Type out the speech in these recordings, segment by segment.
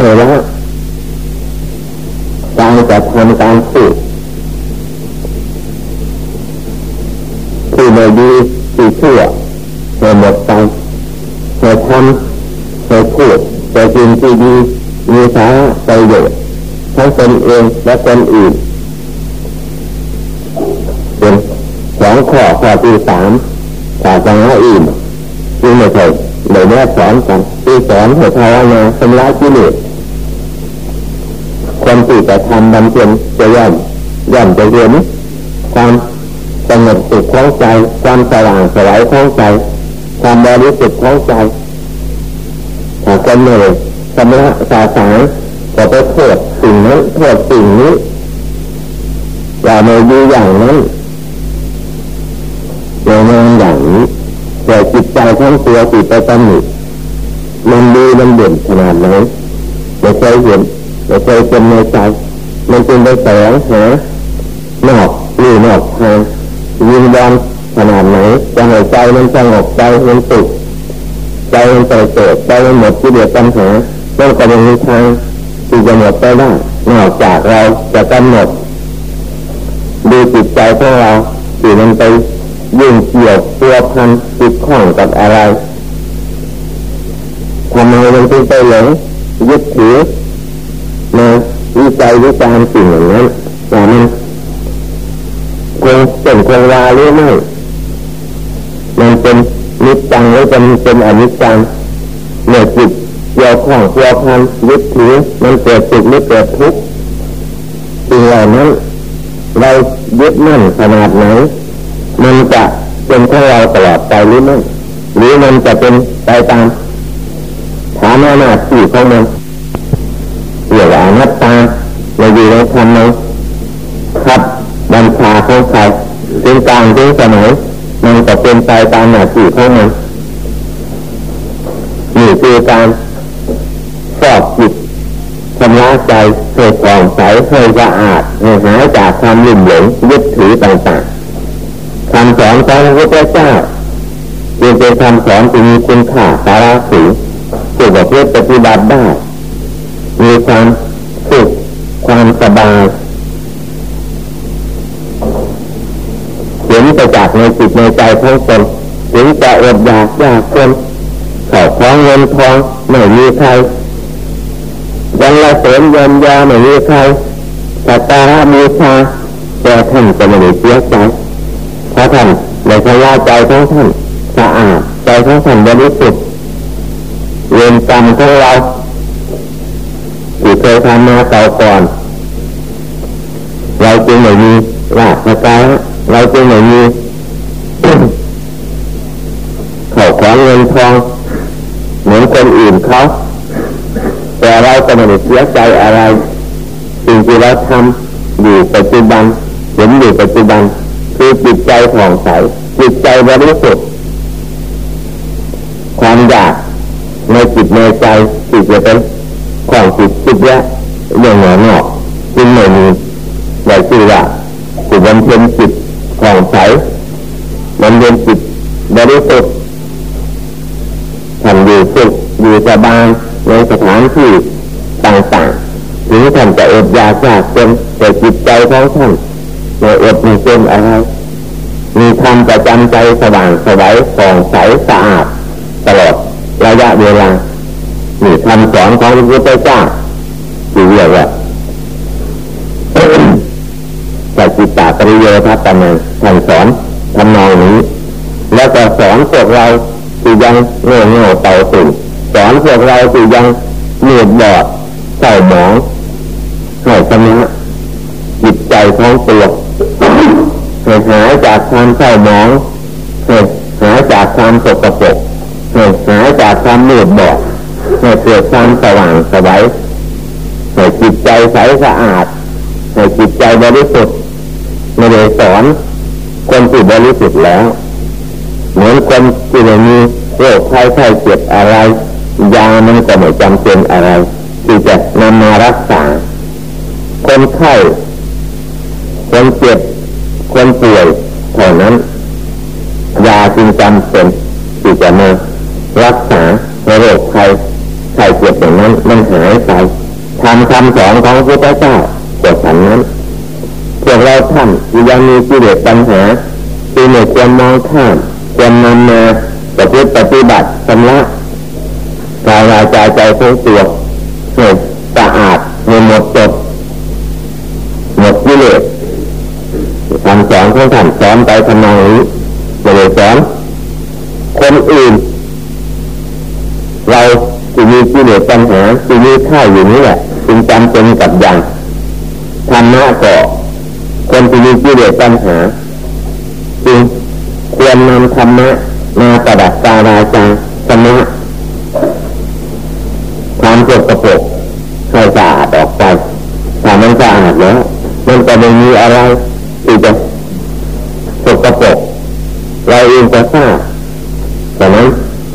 ให้ละการจะทำการพูดที่ไม่ดีที่ชั่วให้หมดไปให้ทำให้พูดแต่สิ่งที่ดีมีสาระประโยชน์ทั้งตนเองและคนอื่นเป็นสองข้อข้อที่สามศาสนาอื่นจึงไม่ใช่ไม่แน่สอนกันที่สอนให้ภาวนาชำระกิเลส คนที่จะทำบำเพ็ญจะย่อมย่อมจะเรียนความสงบสุขของใจ ความสว่างสวายของใจ ความบริสุทธิ์ของใจถ้าคนไม่ชำระสาสายก็ไปโทษสิ่งนั้นโทษสิ่งนี้อย่ามาอยู่อย่างนั้นอย่ามองอย่างนี้แต่จิตใจทั้งตัวติดไปตำหนิมันดีมันเด่นขนาดไหนไม่เคยเห็น ไม่เคยเป็นในใจมันจึงไปแสวงหานอกหรือนอกทางยินดอนขนาดไหนจะให้ใจมันสงบใจมันสุขใจมันเติดใจมันหมดที่เดียดปัญหาต้องกำลังมีทางที่จะหมดไปได้นอกจากเราจะกำหนดดูจิตใจของเราที่มันไปยิ่งเกี่ยวตัวพันติดข้องกับอะไรทำไมมันถึงไปหลงยึดถือ วิจัยวิจารณ์สิ่งอย่างนั้นแต่มันคงเป็นคงวาหรือไม่มันเป็นนิจจังหรือเป็นเป็นอนิจจังเมื่อจิตเกี่ยวข้องตัวพันยึดถือมันเกิดสุขหรือเกิดทุกข์สิ่งเหล่านั้นเรายึดมั่นขนาดไหนมันจะเป็นของเราตลอดไปหรือไม่หรือมันจะเป็นไปตามฐานะหน้าที่ของมัน เป็นกลางเป็นสมัยมันจะเป็นไปตามหน้าที่ของมันนี่คือการสอบจิตชำระใจให้ผ่องใสให้สะอาดให้หายจากความลุ่มหลงยึดถือต่างๆคำสอนของพระพุทธเจ้าจึงเป็นคำสอนที่มีคุณค่าสาระสูงผู้ประพฤติปฏิบัติได้มีความสุขความสบาย จากในจิตในใจของตนถึงจะอดอยากยากจนเข้าของเงินทองไม่มีใครยังละเสริมยันยาไม่มีใครสัตตาระมีชาแต่ท่านจะไม่ได้เสียใจเพราะท่านในพยาใจของท่านสะอาดใจของท่านบริสุทธิ์เรียนจำของเราที่เคยทำมาเก่าก่อน เราจึงไม่มีลาภกาย เราจึงไม่มีเขาของเงินทองเหมือนคนอื่นเขาแต่เราก็ไม่ได้เสียใจอะไรสิ่งที่เราทำอยู่ปัจจุบันเห็นอยู่ปัจจุบัน คือจิตใจผ่องใสจิตใจบริสุทธิ์ความอยากในจิตในใจจิตจะเป็นของจิตจิตแยะเรื่องหนอนอกจึงไม่มีไว้ชื่อว่าจิตบำเพ็ญจิต ผ่องใสบำเพ็ญจิตบริสุทธิ์ทำอยู่สุขอยู่สบายในสถานที่ต่างๆถึงท่านจะอดอยากยากจนแต่จิตใจของท่านไม่อดไม่จนอะไรมีธรรมประจำใจสว่างสวัยส่องใสสะอาดตลอดระยะเวลานี่คำสอนของพระพุทธเจ้าที่เรียกว่า ริโยทัตนังท่านสอนทำนองนี้ แล้วก็สอนพวกเราที่ยังโง่เง่เต่าตุ่นสอนพวกเราที่ยังเหนื่อยบอดเศร้าหมองให้ชำระจิตใจของตัวให้หายจากความเศร้าหมองให้หายจากความสกปรกให้หายจากความเหนื่อยบอดให้เกิดความสว่างสบายให้จิตใจใสสะอาดให้จิตใจบริสุทธิ์ ไม่ได้สอนคนที่บริสุทธิ์แล้ว เหมือนคนที่ไม่มีโรคไข้ไข้เจ็บอะไรยามันก็ไม่จำเป็นอะไร ที่จะนำมารักษา คนไข้คนเจ็บคนป่วยเท่านั้น ยาจึงจำเป็นที่จะมารักษาโรคไข้ไข้เจ็บอย่างนั้นมันหายไปทำคำสอนของพระพุทธเจ้ากิดฉันนั้น วกเราท่านยังมีกิเลสปัญหาที่ไม่ควรมองข้ามควรนำมาประพฤติปฏิบัติสำลักกายวาจาใจทั้งตัวให้สะอาดม่หมดจดหมดกิเลสคำสอนของท่านสอนไปทำนองนี้ไม่ได้สอนคนอื่น เราที่มีกิเลสปัญหาที่มีข้าอยู่นี่แหละจึงจำเป็นกับอย่างธรรมะก็ คนที่มีกิเลสปัญหาจึงควรนำธรรมะมาประดับตาราจาสมะความสกปรกให้สะอาดออกไปถ้ามันสะอาดแล้วมันจะไม่มีอะไรที่จะสกปรกเราเองจะทราบดังนั้น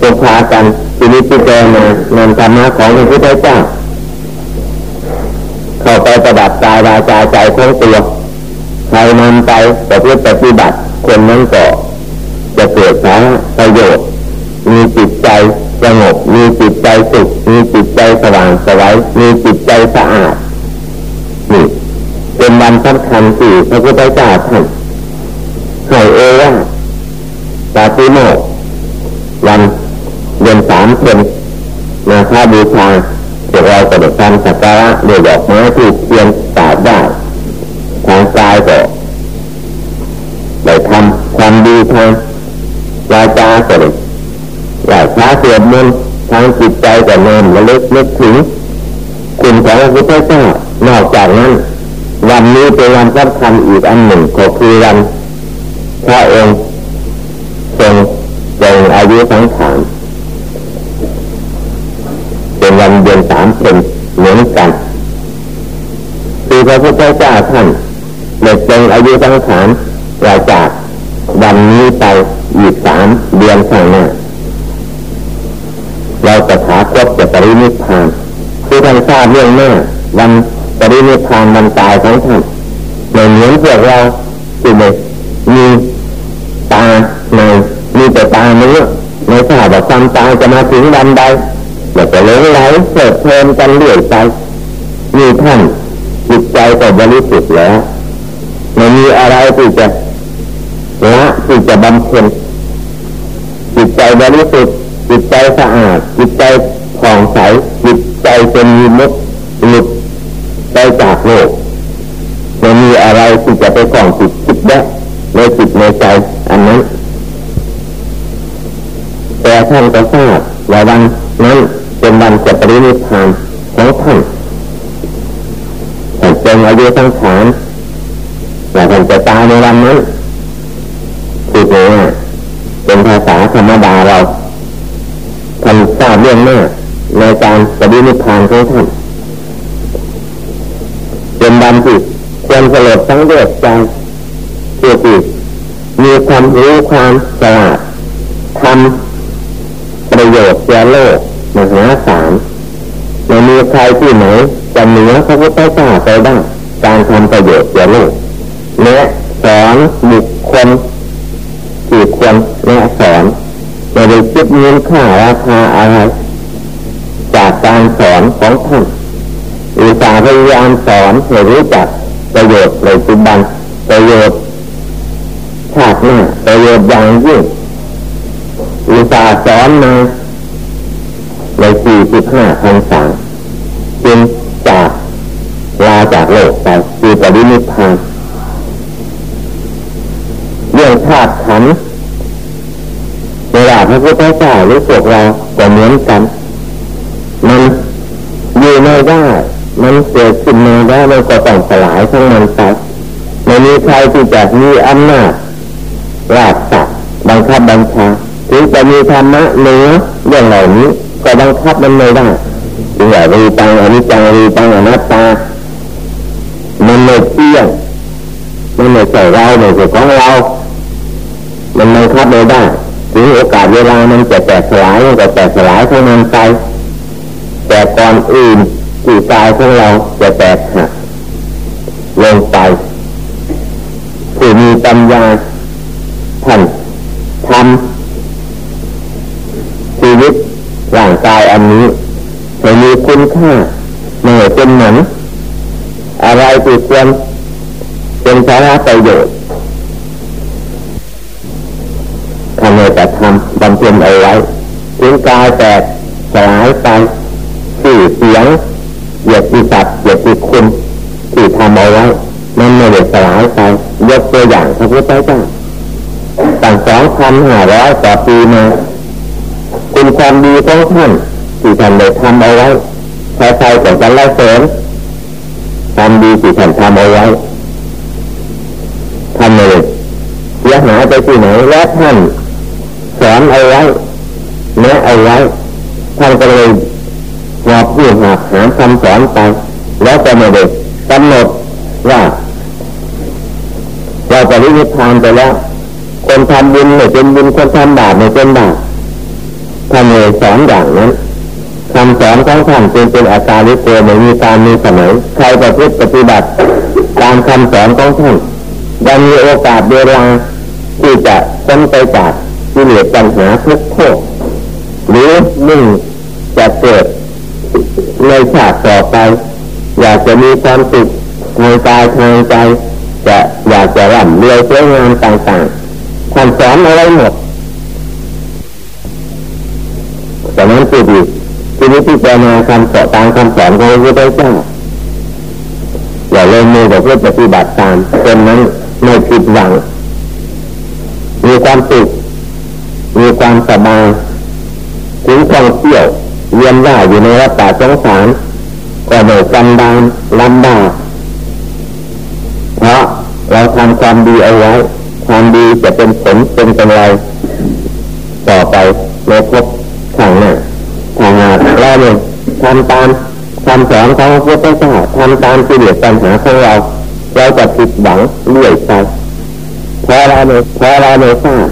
จงพากันที่นี้พิจารณานำธรรมะของพระพุทธเจ้าเข้าไปประดับกายวาจาใจของตัว นำไปประพฤติปฏิบัติคนนั้นก็จะเกิดสาประโยชน์ มีจิตใจสงบ มีจิตใจสุข มีจิตใจสว่างสวัยมีจิตใจสะอาดนี่เป็นวันสำคัญที่พระพุทธเจ้าท่านให้เอว่าตาติโมวันเดือนสามเป็นนาคาบูชาพวกเราก็ได้ทำสักการะด้วยดอกไม้ที่เทียนตาดได้ายก็ได้ทำความดีทางวาจาก็ได้ไหว้พระสวดมนต์ทางจิตใจก็เนิ่มระลึกนึกถึงคุณของพระพุทธเจ้านอกจากนั้น วันนี้เป็นวันสำคัญอีกอันหนึ่งก็คือวันพระองค์ทรงทรงอายุสังขารเป็นวันเดือนสามเป็นเหมือนกันคือพระพุทธเจ้าท่าน งอายุสังขารหลังจากวันนี้ไปอีกสามเดือนข้างหน้าเราจะถาคตจะปรินิพพานคือท่านทราบเรื่องหน้าวันปรินิพพานวันตายของท่านในเหมือนพวกเราที่มีตาในมีแต่ตาเนื้อไม่ทราบว่าความตายจะมาถึงวันใดเราจะเลี้ยงไหลเสดเพลินกันเรื่อยไปมีท่านจิตใจก็บริสุทธิ์แล้ว ม่มีอะไรที่จะละที่จะบำเพ็ญจิตใจบริสุทธิ์จิตใจสะอาด จิตใจผ่องใสจิตใจเป็นมีมุดหลุดไปจากโลกไม่มีอะไรที่จะไปกล่องจิตคิดได้ในจิตในใจอันนั้นแต่ท่านก็ทราบว่าวันนั้นเป็นวันจะปรินิพพานของท่านท่เป็นอายุทั้งขาน แต่ท่านจะตายในวันนั้นคือว่าเป็นภาษาธรรมดาเราท่านทราบเรื่องหน้าในการปฏินิพพานของท่านเป็นวันที่ควรสลดทั้งเวทใจตัวที่มีความรู้ความฉลาดทำประโยชน์แก่โลกมหาศาลไม่มีใครที่ไหนจะเหนือพระพุทธเจ้าไปได้การทำประโยชน์แก่โลก และสอนบุคคลที่ควรและสอนไม่ได้คิดเงินค่าราคาอะไร จากการสอนของท่านอุตสาห์พยายามสอนให้รู้จักประโยชน์ในปัจจุบันประโยชน์ชาติหน้าประโยชน์อย่างยิ่งอุตสาห์สอนมาในสี่สิบห้าพรรษาจึงจากลาจากโลกไปคือปฏินิพพาน เรื่องธาตุขันธ์เวลาพระพุทธเจ้าหรือพวกเราก็เหมือนกัน มันอยู่ไม่ได้มันเกิดขึ้นมาได้มันก็ต้องสลายทั้งมันไปไม่มีใครที่จะมีอำนาจราชสัตว์บังคับบัญชาถึงจะมีธรรมะเนื้ออย่างเหล่านี้ก็บังคับมันไม่ได้ถึงอย่ารีตังอนิจจังรีตังอนัตตา มันไม่เที่ยงมันไม่ใช่เราไม่ใช่ของเรา มันบังคับไม่ได้ถึงโอกาสเวลามันจะแตกสลายมันก็แตกสลายของมันไปแต่ก่อนอื่นที่กายของเราจะแตกหักลงไปผู้มีปัญญาท่านทำชีวิตร่างกายอันนี้ใไม่มีคุณค่าไม่เป็นหมันอะไรที่ควรเป็นสาระประโยชน์ำบำเพ็ญเอาไว้ถึงกายแตกสลายไปสื่อเสียงเหยียดที่สัตเหยียดที่คุณที่ทำเอาไว้มันไม่ได้สลายไปยกตัวอย่างพระพุทธเจ้าตั้งสองพันห้าร้อยต่อปีมาคุณความดีของท่านที่ท่านได้ทำเอาไว้ใครๆก็จะไล่เสริมความดีที่ท่านทำเอาไว้ทำเลยเสียหายไปที่ไหนและท่าน อนเอาไว้แนะเอาไว้ท่านก็เลยหอบพูดหอบหาคำสอนไปแล้วก็ไม่ได้กำหนดว่าเราจะริพานไปแล้ว คนทำบุญไม่เป็นบุญคนทำบาปไม่เป็นบาปท่านเลยสอนอย่างนั้นคำสอนของท่านเป็นเป็นอาการลิโกไม่มีการมีสมัยใครประพฤติปฏิบัติตามคำสอนของท่านยังมีโอกาสเวลาที่จะพ้นไปจาก ที่เลือปัญหาทุกโทษหรือมุ่งจะเกิดในชาติต่อไป อยากจะมีความสุขทางกายทางใจ จะอยากจะร่ำรวยสวยงามต่างๆท่านสอนอะไรหมดแต่นั้นคือดีที่นี้ที่เจนาคำสอนตามคำสอนของพระพุทธเจ้าอย่าเล่นมือแต่เพื่อปฏิบัติตามจนนั้นไม่ผิดหวังมีความสุข ความสบายถึงท่องเที่ยวเรียนว่าอยู่ในวัดป่าสงสารก็ไม่กันดานลำบากเพราะเราทำความดีเอาไว้ความดีจะเป็นผลเป็นกำไรต่อไปในภพข้างหน้าทางหาเราเนี่ยทำตามคำสอนของพระพุทธเจ้าทำตามที่เหลือปัญหาของเราเราจะผิดหวังเรื่อยไปเพราะเราเนี่ยเพราะเราเนี่ยทราบ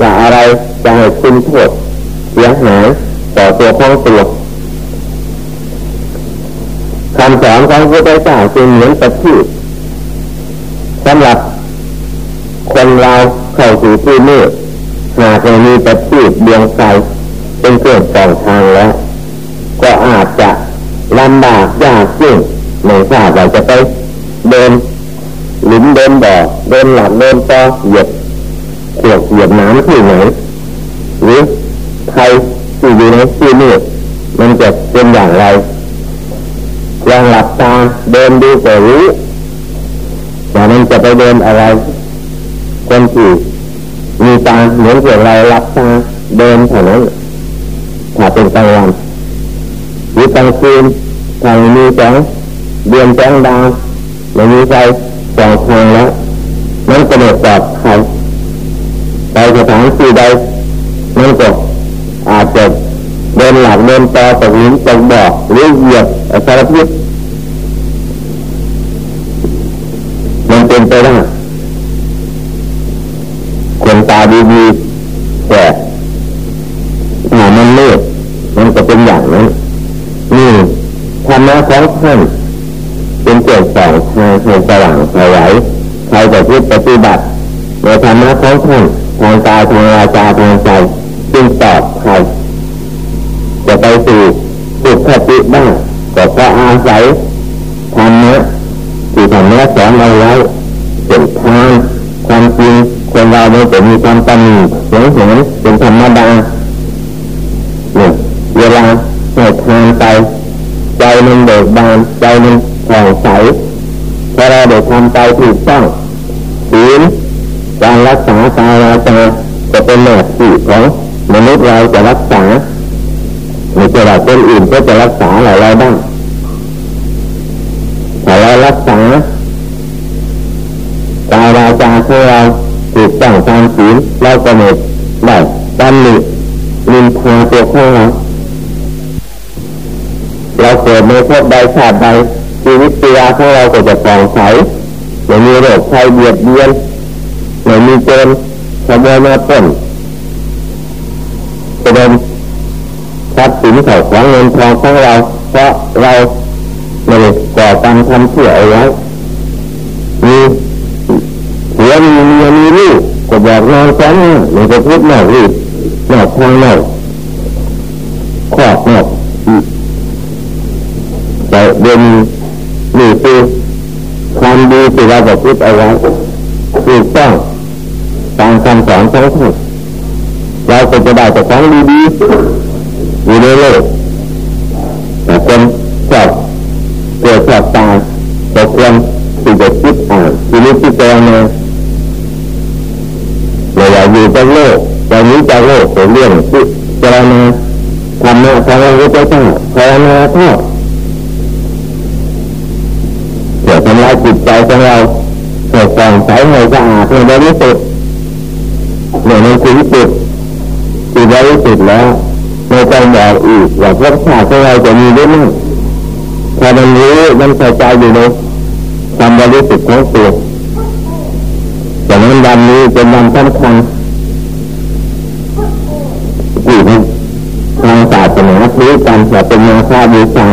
ว่าอะไรจะให้คุณโทษเสียหายต่อตัวของตัวคำสอนของพระพุทธเจ้าจึงเหมือนประทีปสำหรับคนเราเข้าสู่ที่มืดหากไม่มีประทีปดวงไฟเป็นเครื่องส่องทางแล้ว ก็อาจจะลำบากยากยิ่งไม่ทราบว่าจะไปเดินหลุมเดินบ่อเดินหลับเดินต่อเหยียบ วดเหยียบน้ำที่ไหนหรือใครที่อยู่ในที่นี้มันจะเป็นอย่างไรลองหลับตาเดินดูก็รู้ว่ามันจะไปเดินอะไรคนที่มีตาเหมือนพวกเราหลับตาเดินเท่านั้นถ้าเป็นกลางวันหรือกลางคืนทางมีแสงเดือนแสงดาวไม่มีไฟสองทางแล้วนั่นก็ไม่ปลอดภัยไปสถาน ที่ใดนั่นก็อาจจะเดินหลักเดินต่อตกหินตกบ่อหรือเหยียบสารพิษมันเป็นไปได้คนตาดีๆแต่ถ้ามันมืดมันก็เป็นอย่างนั้นนี่ธรรมะของท่านเป็นเกิดสองทางให้สว่างสวัยใครจะพิปฏิบัติในธรรมะของท่านางวาจาทางใจจึงตอบใครจะไปสู่สุขติได้ก็เพราะอาศัยธรรมะที่ธรรมะสอนเอาไว้เป็นทางความจริงคนเราไม่จะมีความตันหลงเห็นเป็นธรรมดาเนี่ยเวลาให้ทานไปใจมันเบิกบานใจมันผ่องใสพอเราได้ทำไปถูกต้องศีลการรักษากายวาจา จะเป็นหน้าที่ของมนุษย์เราจะรักษาไม่ใช่ว่าคนอื่นก็จะรักษาเราเราได้ถ้าเรารักษากายวาจาของเราถูกต้องตามศีลเราก็ไม่ได้ตำหนินินทาตัวของเราเราเกิดในภพใดชาติใดชีวิตตัวของเราก็จะปลอดภัยไม่มีโรคภัยเบียดเบียนไม่มีเจน ขโมยมาต้นจะเป็นทรัพย์สินเข่าของเงินทองของเรา เพราะเราไม่ก่อการทำเชื่อเอาไว้มีหัวมีเมียมีลูกก็บอกนอนแ้งไม่จะพูดนอกรีบนอกทางนอกขอบนอกเดินนี่คือความดีที่เราบอกพูดเอาไว้ถูกต้อง คำสอนของท่านเราก็จะได้แต่ของดีๆอยู่ในโลกแต่คนชอบเกิดชอบตายตกลงที่จะคิดอ่านที่นี้ที่เจอมาเราอยากอยู่กับโลกแต่นี้จะโลกเป็นเรื่องที่เจรณาธรรมะของพระพุทธเจ้าภาวนาทอดเพื่อทำลายจิตใจของเราเกิดส่องใสให้สะอาดให้บริสุทธิ์เมื่อมันถึงจุดที่บริสุทธิ์แล้วไม่ต้องบอกอีก ว่าพวกชาติของเราจะมีหรือไม่ถ้ามันรู้มันเข้าใจอยู่ในความบริสุทธิ์ของตัวดังนั้นวันนี้เป็นวันสำคัญที่ทางศาสนารู้กันจะเป็นมาฆาบูชา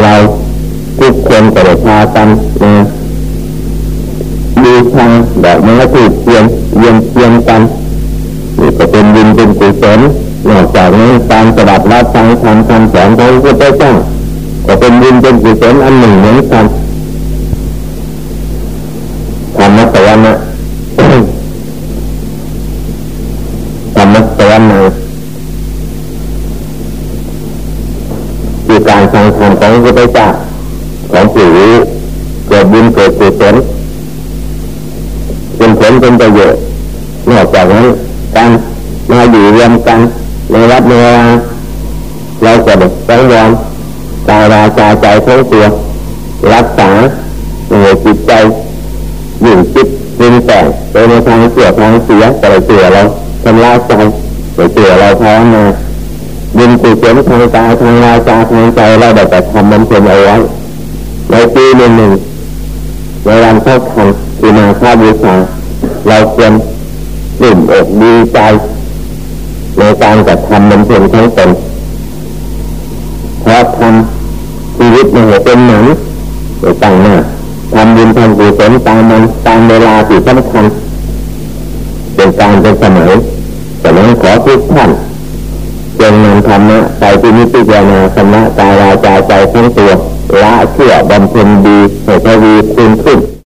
เราทุกคนก็ได้พากันมาบูชาแบบไม้ถูกเทียนเยียนเทียนกันนี่ก็เป็นยินเป็นกุศล นอกจากนั้การปฏิบัติรับฟังคำคำสอนของพระพุทธเจ้าก็เป็นยินเป็นกุศลอันหนึ่งเหมือนกันธรรมะสวรรค์ธรรมะสวรรค์คือการฟังธรรมของพระพุทธเจ้าของผู้รู้เกิดบุญเกิดกุศลเป็นผลเป็นประโยชน์นอกจากนั้นการมาอยู่รวมกัน ในวัดในเวลาเราจะได้สังวรกายวาจาใจทั้งตัวรักษาในจิตใจอยู่จิตเป็นแต่ไปในทางเสียทางเสียแต่เสียเราทำลายใจแต่เสียเราท้อมาบุญกุศลทางกายทางวาจาทางใจเราได้แต่ทำมันเป็นเอาไว้ในปีหนึ่งหนึ่งในวันเข้าคันคือมาข้าบูชาเราควรดื่มอกดีใจ ในการกระทำมันเป็นทั้งตนเพราะทำชีวิตมันเป็นหนังในต่างหน้าทำบุญทำกุศลตามมันตามเวลาที่สำคัญเป็นการเป็นสมัยแต่นั้นขอทุกท่านจงนำธรรมะไปที่นิพพานาธรรมะกายวาจาใจทั้งตัวละเชื่อบำเพ็ญดีให้ทวีคุณขึ้น